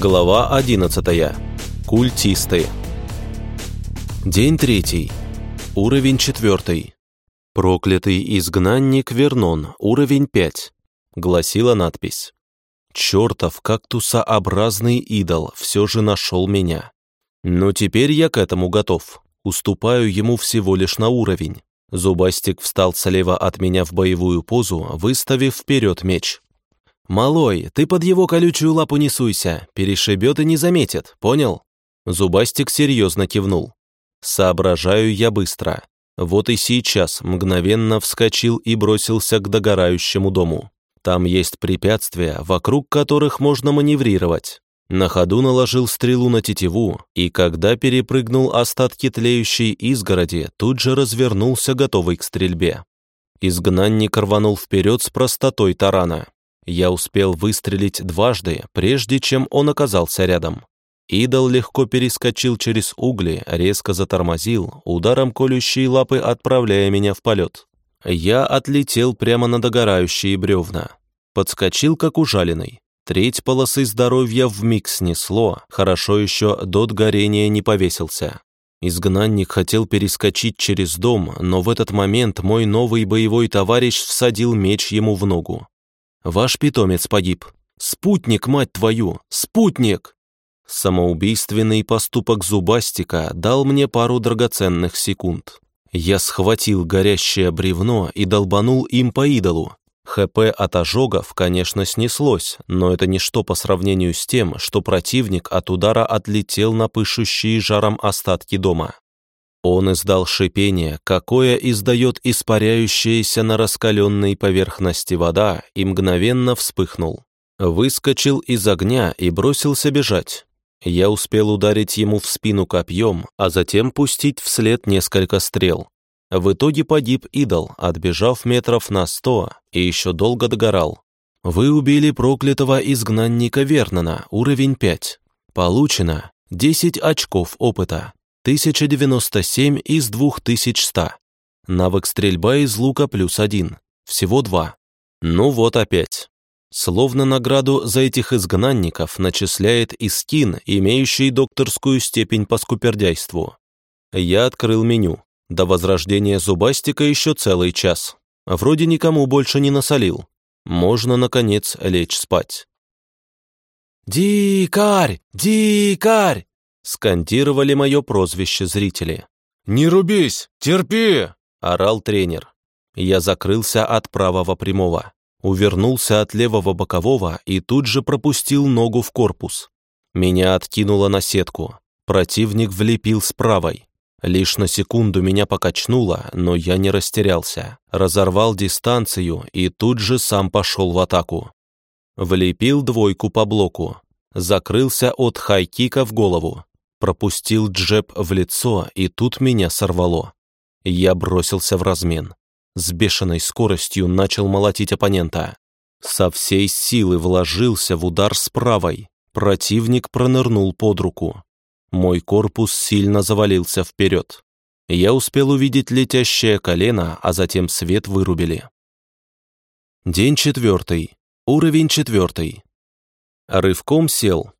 Глава 11. Культисты. День третий. Уровень четвертый. Проклятый изгнанник Вернон, уровень 5. Гласила надпись. Чертов кактусообразный идол все же нашел меня. Но теперь я к этому готов. Уступаю ему всего лишь на уровень. Зубастик встал слева от меня в боевую позу, выставив вперед меч. «Малой, ты под его колючую лапу не суйся, перешибет и не заметит, понял?» Зубастик серьезно кивнул. «Соображаю я быстро. Вот и сейчас мгновенно вскочил и бросился к догорающему дому. Там есть препятствия, вокруг которых можно маневрировать. На ходу наложил стрелу на тетиву, и когда перепрыгнул остатки тлеющей изгороди, тут же развернулся, готовый к стрельбе. Изгнанник рванул вперед с простотой тарана. Я успел выстрелить дважды, прежде чем он оказался рядом. Идол легко перескочил через угли, резко затормозил, ударом колющей лапы отправляя меня в полет. Я отлетел прямо на догорающие бревна. Подскочил, как ужаленный. Треть полосы здоровья вмиг снесло, хорошо еще дот горения не повесился. Изгнанник хотел перескочить через дом, но в этот момент мой новый боевой товарищ всадил меч ему в ногу. Ваш питомец погиб. Спутник, мать твою, спутник!» Самоубийственный поступок Зубастика дал мне пару драгоценных секунд. Я схватил горящее бревно и долбанул им по идолу. ХП от ожогов, конечно, снеслось, но это ничто по сравнению с тем, что противник от удара отлетел на пышущие жаром остатки дома. Он издал шипение, какое издает испаряющаяся на раскаленной поверхности вода, и мгновенно вспыхнул. Выскочил из огня и бросился бежать. Я успел ударить ему в спину копьем, а затем пустить вслед несколько стрел. В итоге погиб идол, отбежав метров на сто, и еще долго догорал. Вы убили проклятого изгнанника Вернона, уровень 5. Получено 10 очков опыта. 1097 из 2100. Навык стрельба из лука плюс один. Всего два. Ну вот опять. Словно награду за этих изгнанников начисляет Искин, имеющий докторскую степень по скупердяйству. Я открыл меню. До возрождения зубастика еще целый час. Вроде никому больше не насолил. Можно, наконец, лечь спать. «Дикарь! Дикарь!» Скандировали мое прозвище зрители. «Не рубись! Терпи!» – орал тренер. Я закрылся от правого прямого, увернулся от левого бокового и тут же пропустил ногу в корпус. Меня откинуло на сетку. Противник влепил с правой. Лишь на секунду меня покачнуло, но я не растерялся. Разорвал дистанцию и тут же сам пошел в атаку. Влепил двойку по блоку. Закрылся от хайкика в голову. Пропустил джеб в лицо, и тут меня сорвало. Я бросился в размен. С бешеной скоростью начал молотить оппонента. Со всей силы вложился в удар с правой. Противник пронырнул под руку. Мой корпус сильно завалился вперед. Я успел увидеть летящее колено, а затем свет вырубили. День четвертый. Уровень четвертый. Рывком сел,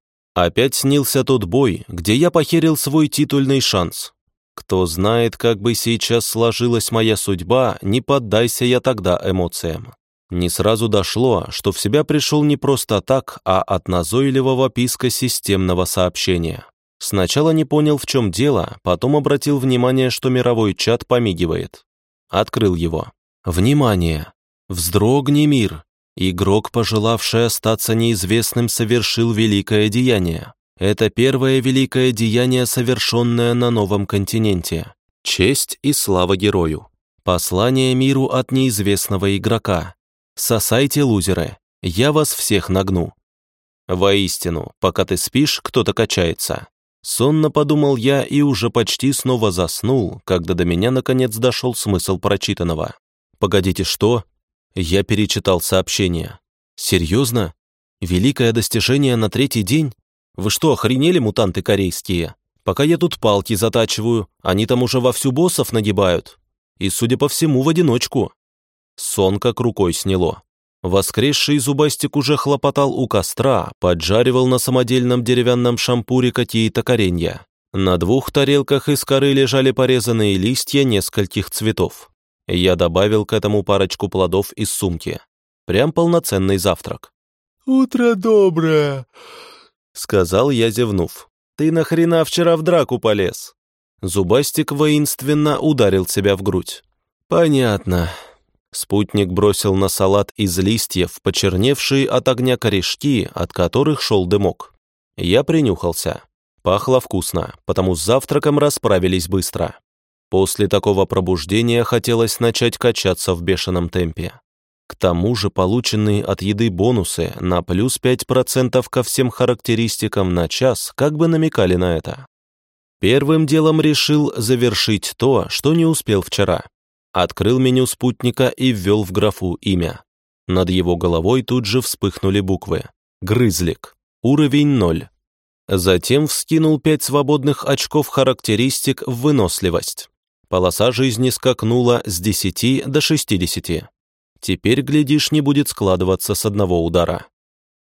Опять снился тот бой, где я похерил свой титульный шанс. Кто знает, как бы сейчас сложилась моя судьба, не поддайся я тогда эмоциям. Не сразу дошло, что в себя пришел не просто так, а от назойливого писка системного сообщения. Сначала не понял, в чем дело, потом обратил внимание, что мировой чат помигивает. Открыл его. «Внимание! Вздрогни мир! Игрок, пожелавший остаться неизвестным, совершил великое деяние. Это первое великое деяние, совершенное на новом континенте. Честь и слава герою. Послание миру от неизвестного игрока. Сосайте, лузеры, я вас всех нагну. Воистину, пока ты спишь, кто-то качается. Сонно подумал я и уже почти снова заснул, когда до меня наконец дошел смысл прочитанного. Погодите, что? Я перечитал сообщение. «Серьезно? Великое достижение на третий день? Вы что, охренели, мутанты корейские? Пока я тут палки затачиваю, они там уже вовсю боссов нагибают. И, судя по всему, в одиночку». Сон как рукой сняло. Воскресший зубастик уже хлопотал у костра, поджаривал на самодельном деревянном шампуре какие-то коренья. На двух тарелках из коры лежали порезанные листья нескольких цветов. Я добавил к этому парочку плодов из сумки. Прям полноценный завтрак. «Утро доброе», — сказал я, зевнув. «Ты нахрена вчера в драку полез?» Зубастик воинственно ударил себя в грудь. «Понятно». Спутник бросил на салат из листьев почерневшие от огня корешки, от которых шел дымок. Я принюхался. Пахло вкусно, потому с завтраком расправились быстро. После такого пробуждения хотелось начать качаться в бешеном темпе. К тому же полученные от еды бонусы на плюс 5% ко всем характеристикам на час как бы намекали на это. Первым делом решил завершить то, что не успел вчера. Открыл меню спутника и ввел в графу имя. Над его головой тут же вспыхнули буквы. Грызлик. Уровень 0. Затем вскинул пять свободных очков характеристик в выносливость. Полоса жизни скакнула с 10 до 60. Теперь, глядишь, не будет складываться с одного удара.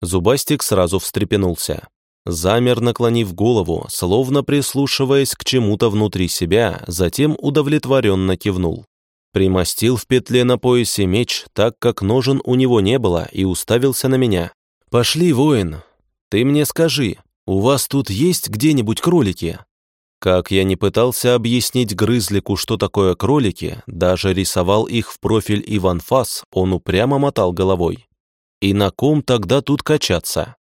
Зубастик сразу встрепенулся. Замер, наклонив голову, словно прислушиваясь к чему-то внутри себя, затем удовлетворенно кивнул. Примостил в петле на поясе меч, так как ножен у него не было, и уставился на меня. «Пошли, воин. Ты мне скажи, у вас тут есть где-нибудь кролики?» Как я не пытался объяснить Грызлику, что такое кролики, даже рисовал их в профиль Иван Фас, он упрямо мотал головой. И на ком тогда тут качаться?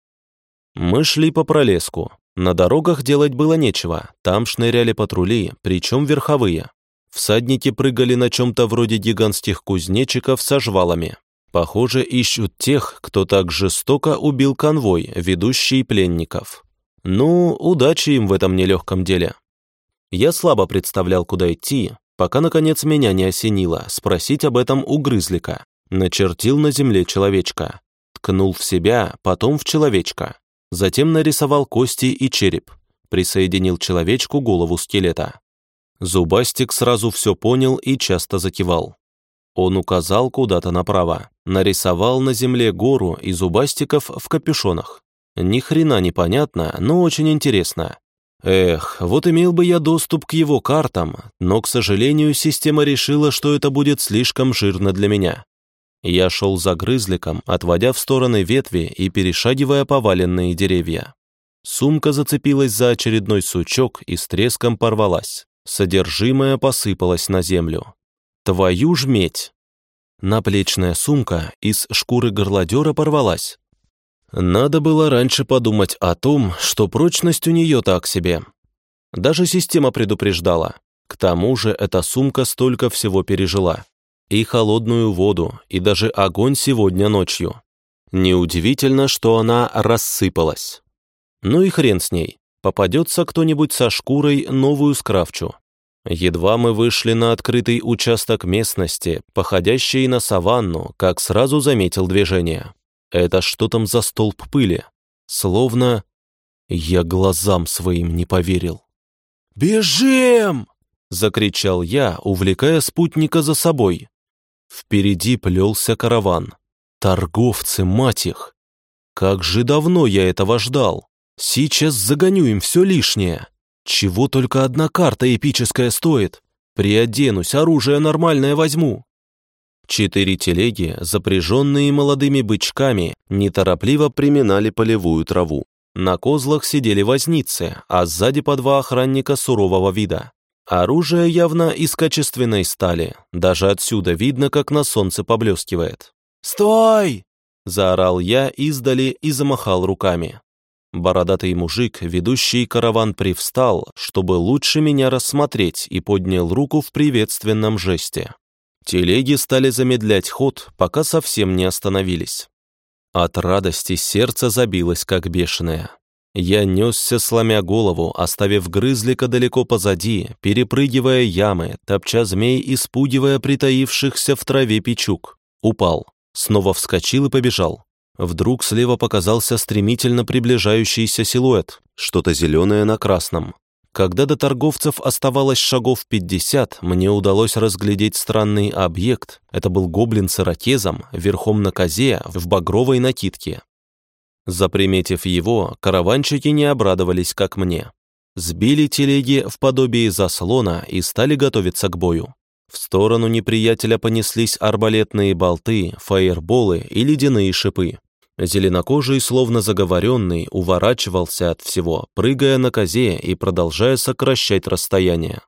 Мы шли по пролеску. На дорогах делать было нечего, там шныряли патрули, причем верховые. Всадники прыгали на чем-то вроде гигантских кузнечиков со жвалами. Похоже, ищут тех, кто так жестоко убил конвой, ведущий пленников. Ну, удачи им в этом нелегком деле. Я слабо представлял, куда идти, пока, наконец, меня не осенило спросить об этом у грызлика. Начертил на земле человечка. Ткнул в себя, потом в человечка. Затем нарисовал кости и череп. Присоединил человечку голову скелета. Зубастик сразу все понял и часто закивал. Он указал куда-то направо, нарисовал на земле гору и зубастиков в капюшонах. Ни хрена не понятно, но очень интересно. Эх, вот имел бы я доступ к его картам, но, к сожалению, система решила, что это будет слишком жирно для меня. Я шел за грызликом, отводя в стороны ветви и перешагивая поваленные деревья. Сумка зацепилась за очередной сучок и с треском порвалась. Содержимое посыпалось на землю. Твою ж медь! Наплечная сумка из шкуры горлодера порвалась, надо было раньше подумать о том, что прочность у нее так себе. Даже система предупреждала. К тому же эта сумка столько всего пережила. И холодную воду, и даже огонь сегодня ночью. Неудивительно, что она рассыпалась. Ну и хрен с ней. Попадется кто-нибудь со шкурой, новую скрафчу. Едва мы вышли на открытый участок местности, походящий на саванну, как сразу заметил движение. Это что там за столб пыли? Словно я глазам своим не поверил. «Бежим!» — закричал я, увлекая спутника за собой. Впереди плелся караван. Торговцы, мать их! Как же давно я этого ждал! Сейчас загоню им все лишнее. Чего только одна карта эпическая стоит. Приоденусь, оружие нормальное возьму. Четыре телеги, запряженные молодыми бычками, неторопливо приминали полевую траву. На козлах сидели возницы, а сзади по два охранника сурового вида. Оружие явно из качественной стали, даже отсюда видно, как на солнце поблескивает. «Стой!» — заорал я издали и замахал руками. Бородатый мужик, ведущий караван, привстал, чтобы лучше меня рассмотреть, и поднял руку в приветственном жесте. Телеги стали замедлять ход, пока совсем не остановились. От радости сердце забилось, как бешеное. Я несся, сломя голову, оставив грызлика далеко позади, перепрыгивая ямы, топча змей и спугивая притаившихся в траве печук. Упал, снова вскочил и побежал. Вдруг слева показался стремительно приближающийся силуэт, что-то зеленое на красном. Когда до торговцев оставалось шагов 50, мне удалось разглядеть странный объект. Это был гоблин с ирокезом, верхом на козе, в багровой накидке. Заприметив его, караванчики не обрадовались, как мне. Сбили телеги в подобие заслона и стали готовиться к бою. В сторону неприятеля понеслись арбалетные болты, фаерболы и ледяные шипы. Зеленокожий, словно заговоренный, уворачивался от всего, прыгая на козе и продолжая сокращать расстояние.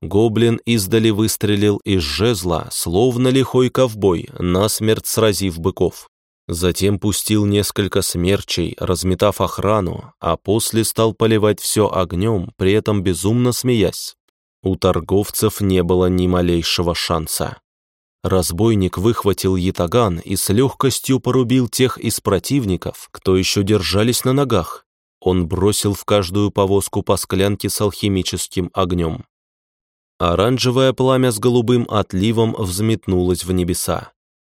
Гоблин издали выстрелил из жезла, словно лихой ковбой, насмерть сразив быков. Затем пустил несколько смерчей, разметав охрану, а после стал поливать все огнем, при этом безумно смеясь. У торговцев не было ни малейшего шанса. Разбойник выхватил ятаган и с легкостью порубил тех из противников, кто еще держались на ногах. Он бросил в каждую повозку по склянке с алхимическим огнем. Оранжевое пламя с голубым отливом взметнулось в небеса.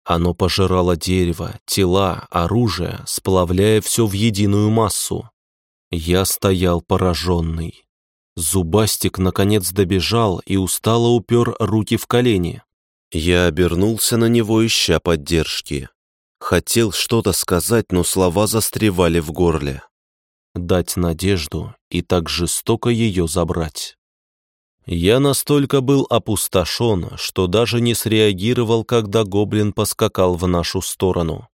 Оно пожирало дерево, тела, оружие, сплавляя все в единую массу. Я стоял пораженный. Зубастик наконец добежал и устало упер руки в колени. Я обернулся на него, ища поддержки. Хотел что-то сказать, но слова застревали в горле. Дать надежду и так жестоко ее забрать. Я настолько был опустошен, что даже не среагировал, когда гоблин поскакал в нашу сторону.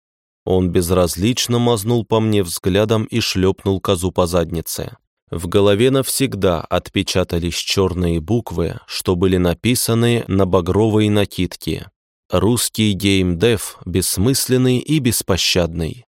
Он безразлично мазнул по мне взглядом и шлепнул козу по заднице. В голове навсегда отпечатались черные буквы, что были написаны на багровой накидке. Русский геймдев бессмысленный и беспощадный.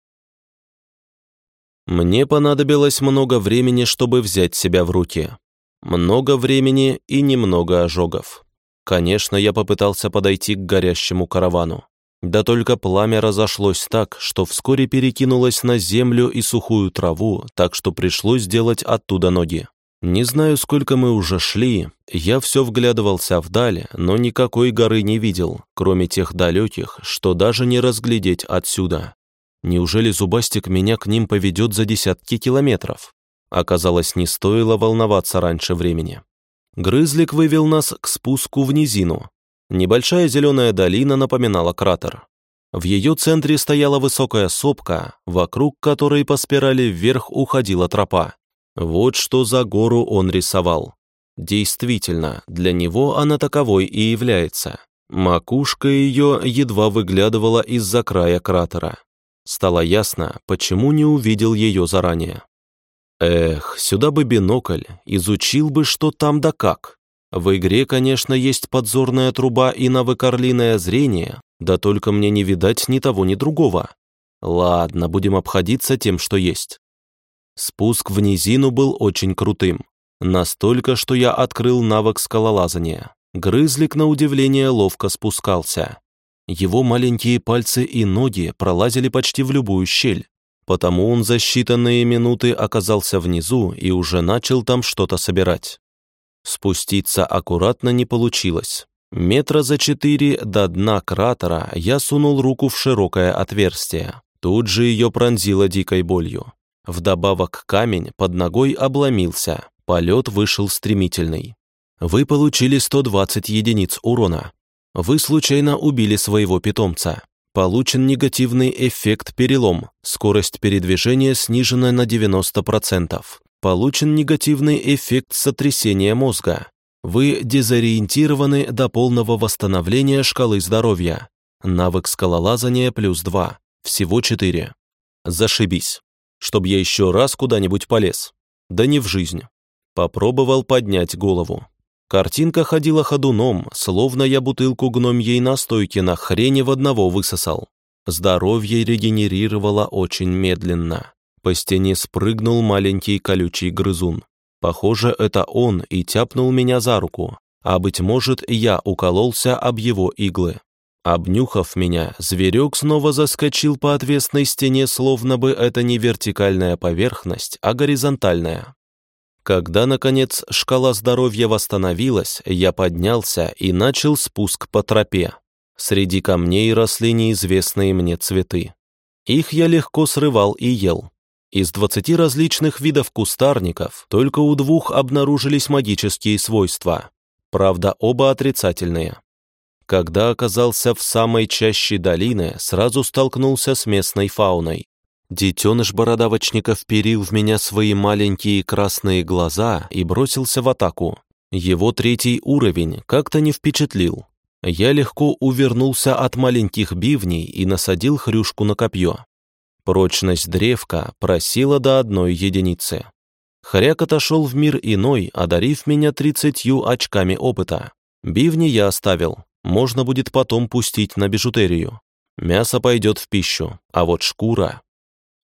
Мне понадобилось много времени, чтобы взять себя в руки. Много времени и немного ожогов. Конечно, я попытался подойти к горящему каравану. Да только пламя разошлось так, что вскоре перекинулось на землю и сухую траву, так что пришлось делать оттуда ноги. Не знаю, сколько мы уже шли, я все вглядывался вдаль, но никакой горы не видел, кроме тех далеких, что даже не разглядеть отсюда. Неужели Зубастик меня к ним поведет за десятки километров? Оказалось, не стоило волноваться раньше времени. Грызлик вывел нас к спуску в низину, Небольшая зеленая долина напоминала кратер. В ее центре стояла высокая сопка, вокруг которой по спирали вверх уходила тропа. Вот что за гору он рисовал. Действительно, для него она таковой и является. Макушка ее едва выглядывала из-за края кратера. Стало ясно, почему не увидел ее заранее. Эх, сюда бы бинокль, изучил бы, что там да как. В игре, конечно, есть подзорная труба и навык орлиное зрение, да только мне не видать ни того, ни другого. Ладно, будем обходиться тем, что есть. Спуск в низину был очень крутым. Настолько, что я открыл навык скалолазания. Грызлик, на удивление, ловко спускался. Его маленькие пальцы и ноги пролазили почти в любую щель, потому он за считанные минуты оказался внизу и уже начал там что-то собирать. Спуститься аккуратно не получилось. Метра за четыре до дна кратера я сунул руку в широкое отверстие. Тут же ее пронзило дикой болью. Вдобавок камень под ногой обломился. Полет вышел стремительный. Вы получили 120 единиц урона. Вы случайно убили своего питомца. Получен негативный эффект перелом. Скорость передвижения снижена на 90% получен негативный эффект сотрясения мозга. Вы дезориентированы до полного восстановления шкалы здоровья. Навык скалолазания плюс 2. Всего 4. Зашибись. Чтоб я еще раз куда-нибудь полез. Да не в жизнь. Попробовал поднять голову. Картинка ходила ходуном, словно я бутылку гномьей настойки на хрени в одного высосал. Здоровье регенерировало очень медленно. По стене спрыгнул маленький колючий грызун. Похоже, это он и тяпнул меня за руку, а, быть может, я укололся об его иглы. Обнюхав меня, зверек снова заскочил по отвесной стене, словно бы это не вертикальная поверхность, а горизонтальная. Когда, наконец, шкала здоровья восстановилась, я поднялся и начал спуск по тропе. Среди камней росли неизвестные мне цветы. Их я легко срывал и ел. Из 20 различных видов кустарников только у двух обнаружились магические свойства. Правда, оба отрицательные. Когда оказался в самой чаще долины, сразу столкнулся с местной фауной. Детеныш бородавочника вперил в меня свои маленькие красные глаза и бросился в атаку. Его третий уровень как-то не впечатлил. Я легко увернулся от маленьких бивней и насадил хрюшку на копье. Прочность древка просила до одной единицы. Хряк отошел в мир иной, одарив меня тридцатью очками опыта. Бивни я оставил, можно будет потом пустить на бижутерию. Мясо пойдет в пищу, а вот шкура...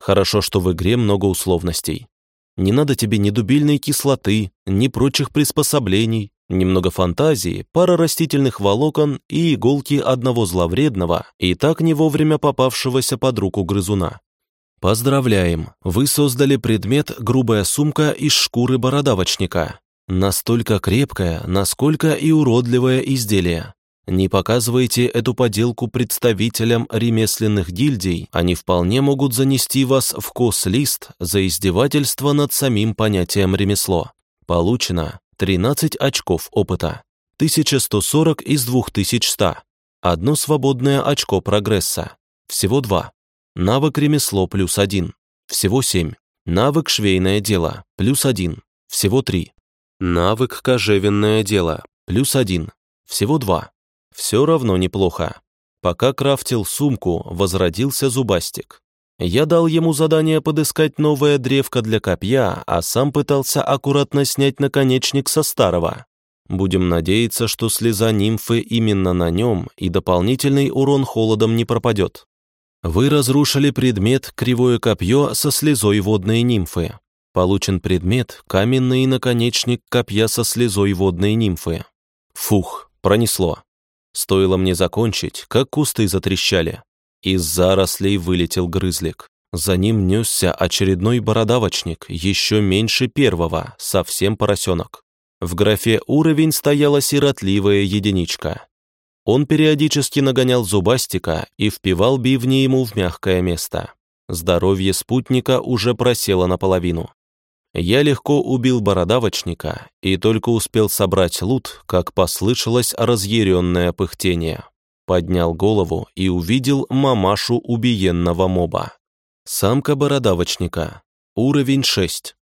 Хорошо, что в игре много условностей. Не надо тебе ни дубильной кислоты, ни прочих приспособлений, немного фантазии, пара растительных волокон и иголки одного зловредного и так не вовремя попавшегося под руку грызуна. Поздравляем, вы создали предмет «грубая сумка» из шкуры бородавочника. Настолько крепкое, насколько и уродливое изделие. Не показывайте эту поделку представителям ремесленных гильдий, они вполне могут занести вас в кос-лист за издевательство над самим понятием ремесло. Получено 13 очков опыта, 1140 из 2100, одно свободное очко прогресса, всего два. Навык ремесло плюс один, всего семь. Навык швейное дело плюс один, всего три. Навык кожевенное дело плюс один, всего два. Все равно неплохо. Пока крафтил сумку, возродился зубастик. Я дал ему задание подыскать новое древко для копья, а сам пытался аккуратно снять наконечник со старого. Будем надеяться, что слеза нимфы именно на нем, и дополнительный урон холодом не пропадет. Вы разрушили предмет «Кривое копье» со слезой водной нимфы. Получен предмет «Каменный наконечник копья со слезой водной нимфы». Фух, пронесло. Стоило мне закончить, как кусты затрещали. Из зарослей вылетел грызлик. За ним несся очередной бородавочник, еще меньше первого, совсем поросенок. В графе «Уровень» стояла сиротливая единичка. Он периодически нагонял зубастика и впивал бивни ему в мягкое место. Здоровье спутника уже просело наполовину. Я легко убил бородавочника и только успел собрать лут, как послышалось разъяренное пыхтение. Поднял голову и увидел мамашу убиенного моба. Самка бородавочника. Уровень 6.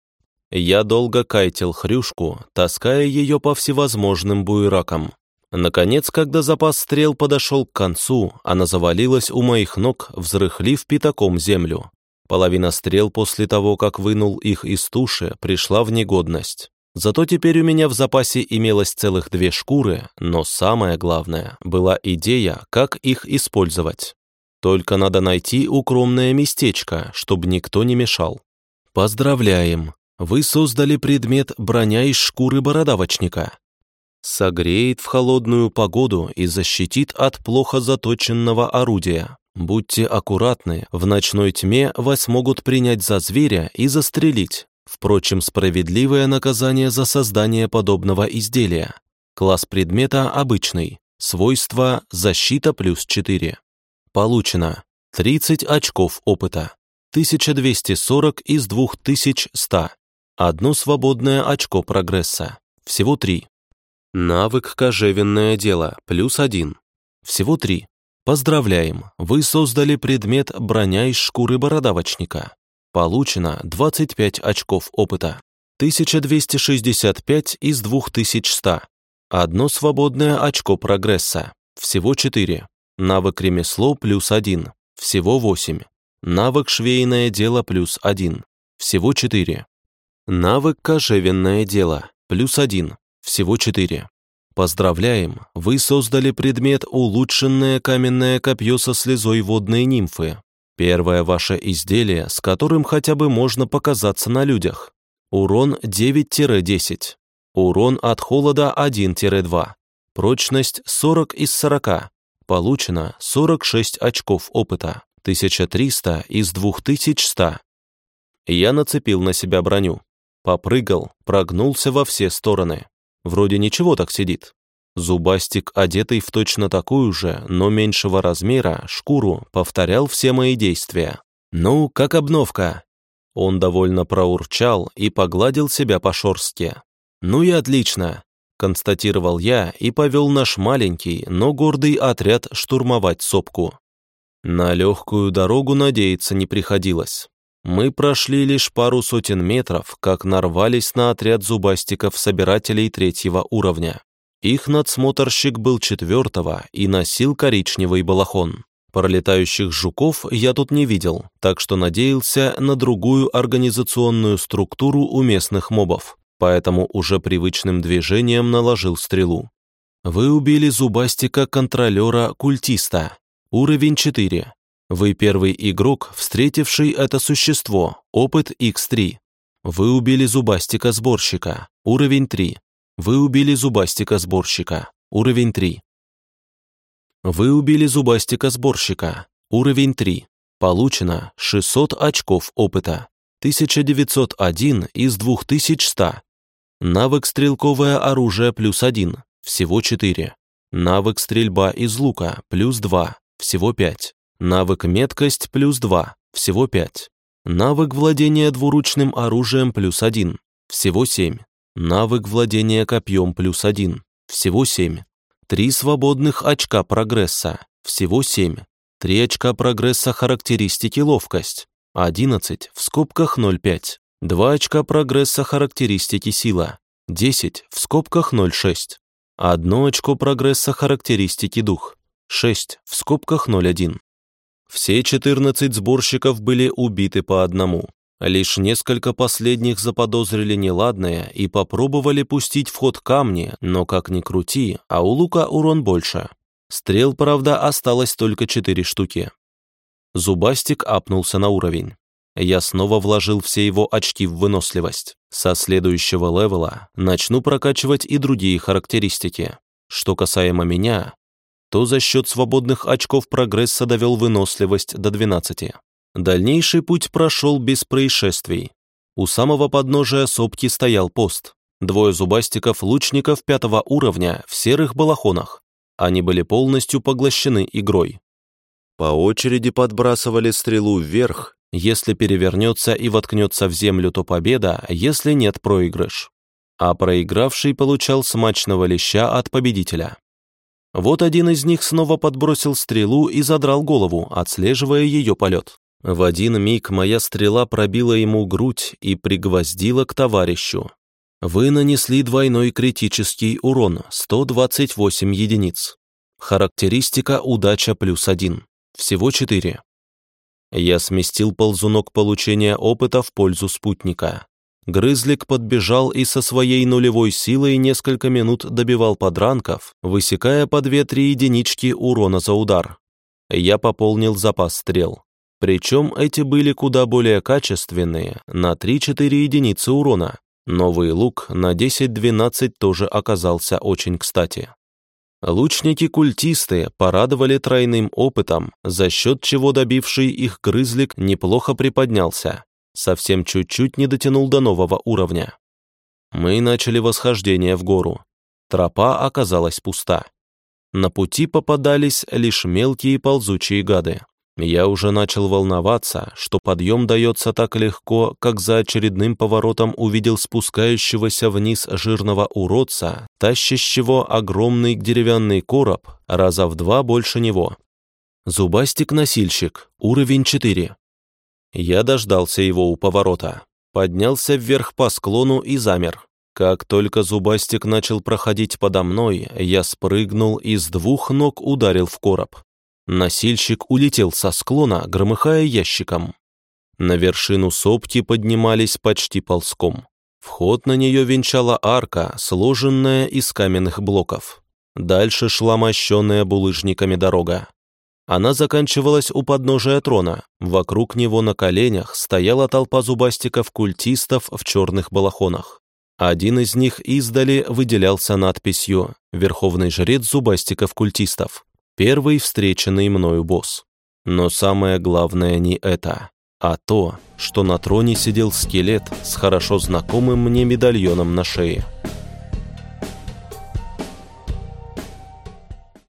Я долго кайтил хрюшку, таская ее по всевозможным буеракам. Наконец, когда запас стрел подошел к концу, она завалилась у моих ног, взрыхлив пятаком землю. Половина стрел после того, как вынул их из туши, пришла в негодность. Зато теперь у меня в запасе имелось целых две шкуры, но самое главное была идея, как их использовать. Только надо найти укромное местечко, чтобы никто не мешал. Поздравляем! Вы создали предмет броня из шкуры бородавочника. Согреет в холодную погоду и защитит от плохо заточенного орудия. Будьте аккуратны, в ночной тьме вас могут принять за зверя и застрелить. Впрочем, справедливое наказание за создание подобного изделия. Класс предмета обычный. Свойство защита плюс 4. Получено 30 очков опыта. 1240 из 2100. Одно свободное очко прогресса. Всего 3. Навык кожевенное дело плюс 1. Всего 3. Поздравляем, вы создали предмет броня из шкуры бородавочника. Получено 25 очков опыта. 1265 из 2100. Одно свободное очко прогресса. Всего 4. Навык ремесло плюс 1. Всего 8. Навык швейное дело плюс 1. Всего 4. Навык кожевенное дело плюс 1. Всего 4. Поздравляем, вы создали предмет «Улучшенное каменное копье со слезой водной нимфы». Первое ваше изделие, с которым хотя бы можно показаться на людях. Урон 9-10. Урон от холода 1-2. Прочность 40 из 40. Получено 46 очков опыта. 1300 из 2100. Я нацепил на себя броню. Попрыгал, прогнулся во все стороны. Вроде ничего так сидит. Зубастик, одетый в точно такую же, но меньшего размера, шкуру, повторял все мои действия. «Ну, как обновка?» Он довольно проурчал и погладил себя по шорстке. «Ну и отлично», — констатировал я и повел наш маленький, но гордый отряд штурмовать сопку. На легкую дорогу надеяться не приходилось. Мы прошли лишь пару сотен метров, как нарвались на отряд зубастиков-собирателей третьего уровня. Их надсмотрщик был четвертого и носил коричневый балахон. Пролетающих жуков я тут не видел, так что надеялся на другую организационную структуру у местных мобов, поэтому уже привычным движением наложил стрелу. Вы убили зубастика-контролера-культиста. Уровень 4. Вы первый игрок, встретивший это существо. Опыт X3. Вы убили зубастика-сборщика. Уровень 3. Вы убили зубастика-сборщика. Уровень 3. Вы убили зубастика-сборщика. Уровень 3. Получено 600 очков опыта. 1901 из 2100. Навык стрелковое оружие плюс 1. Всего 4. Навык стрельба из лука плюс 2. Всего 5. Навык меткость плюс 2. Всего 5. Навык владения двуручным оружием плюс 1. Всего 7. Навык владения копьем плюс 1. Всего 7. Три свободных очка прогресса, всего 7. Три очка прогресса характеристики ловкость, 11 в скобках 0,5. Два очка прогресса характеристики сила, 10 в скобках 0,6. Одно очко прогресса характеристики дух, 6 в скобках 0,1. Все 14 сборщиков были убиты по одному. Лишь несколько последних заподозрили неладное и попробовали пустить в ход камни, но как ни крути, а у лука урон больше. Стрел, правда, осталось только четыре штуки. Зубастик апнулся на уровень. Я снова вложил все его очки в выносливость. Со следующего левела начну прокачивать и другие характеристики. Что касаемо меня, то за счет свободных очков прогресса довел выносливость до 12. Дальнейший путь прошел без происшествий. У самого подножия сопки стоял пост. Двое зубастиков-лучников пятого уровня в серых балахонах. Они были полностью поглощены игрой. По очереди подбрасывали стрелу вверх. Если перевернется и воткнется в землю, то победа, если нет проигрыш. А проигравший получал смачного леща от победителя. Вот один из них снова подбросил стрелу и задрал голову, отслеживая ее полет. В один миг моя стрела пробила ему грудь и пригвоздила к товарищу. Вы нанесли двойной критический урон, 128 единиц. Характеристика удача плюс один. Всего 4. Я сместил ползунок получения опыта в пользу спутника. Грызлик подбежал и со своей нулевой силой несколько минут добивал подранков, высекая по 2-3 единички урона за удар. Я пополнил запас стрел. Причем эти были куда более качественные, на 3-4 единицы урона. Новый лук на 10-12 тоже оказался очень кстати. Лучники-культисты порадовали тройным опытом, за счет чего добивший их грызлик неплохо приподнялся, совсем чуть-чуть не дотянул до нового уровня. Мы начали восхождение в гору. Тропа оказалась пуста. На пути попадались лишь мелкие ползучие гады. Я уже начал волноваться, что подъем дается так легко, как за очередным поворотом увидел спускающегося вниз жирного уродца, тащащего огромный деревянный короб, раза в два больше него. Зубастик-носильщик, уровень 4. Я дождался его у поворота, поднялся вверх по склону и замер. Как только зубастик начал проходить подо мной, я спрыгнул и с двух ног ударил в короб. Носильщик улетел со склона, громыхая ящиком. На вершину сопки поднимались почти ползком. Вход на нее венчала арка, сложенная из каменных блоков. Дальше шла мощенная булыжниками дорога. Она заканчивалась у подножия трона. Вокруг него на коленях стояла толпа зубастиков-культистов в черных балахонах. Один из них издали выделялся надписью «Верховный жрец зубастиков-культистов». Первый встреченный мною босс. Но самое главное не это, а то, что на троне сидел скелет с хорошо знакомым мне медальоном на шее.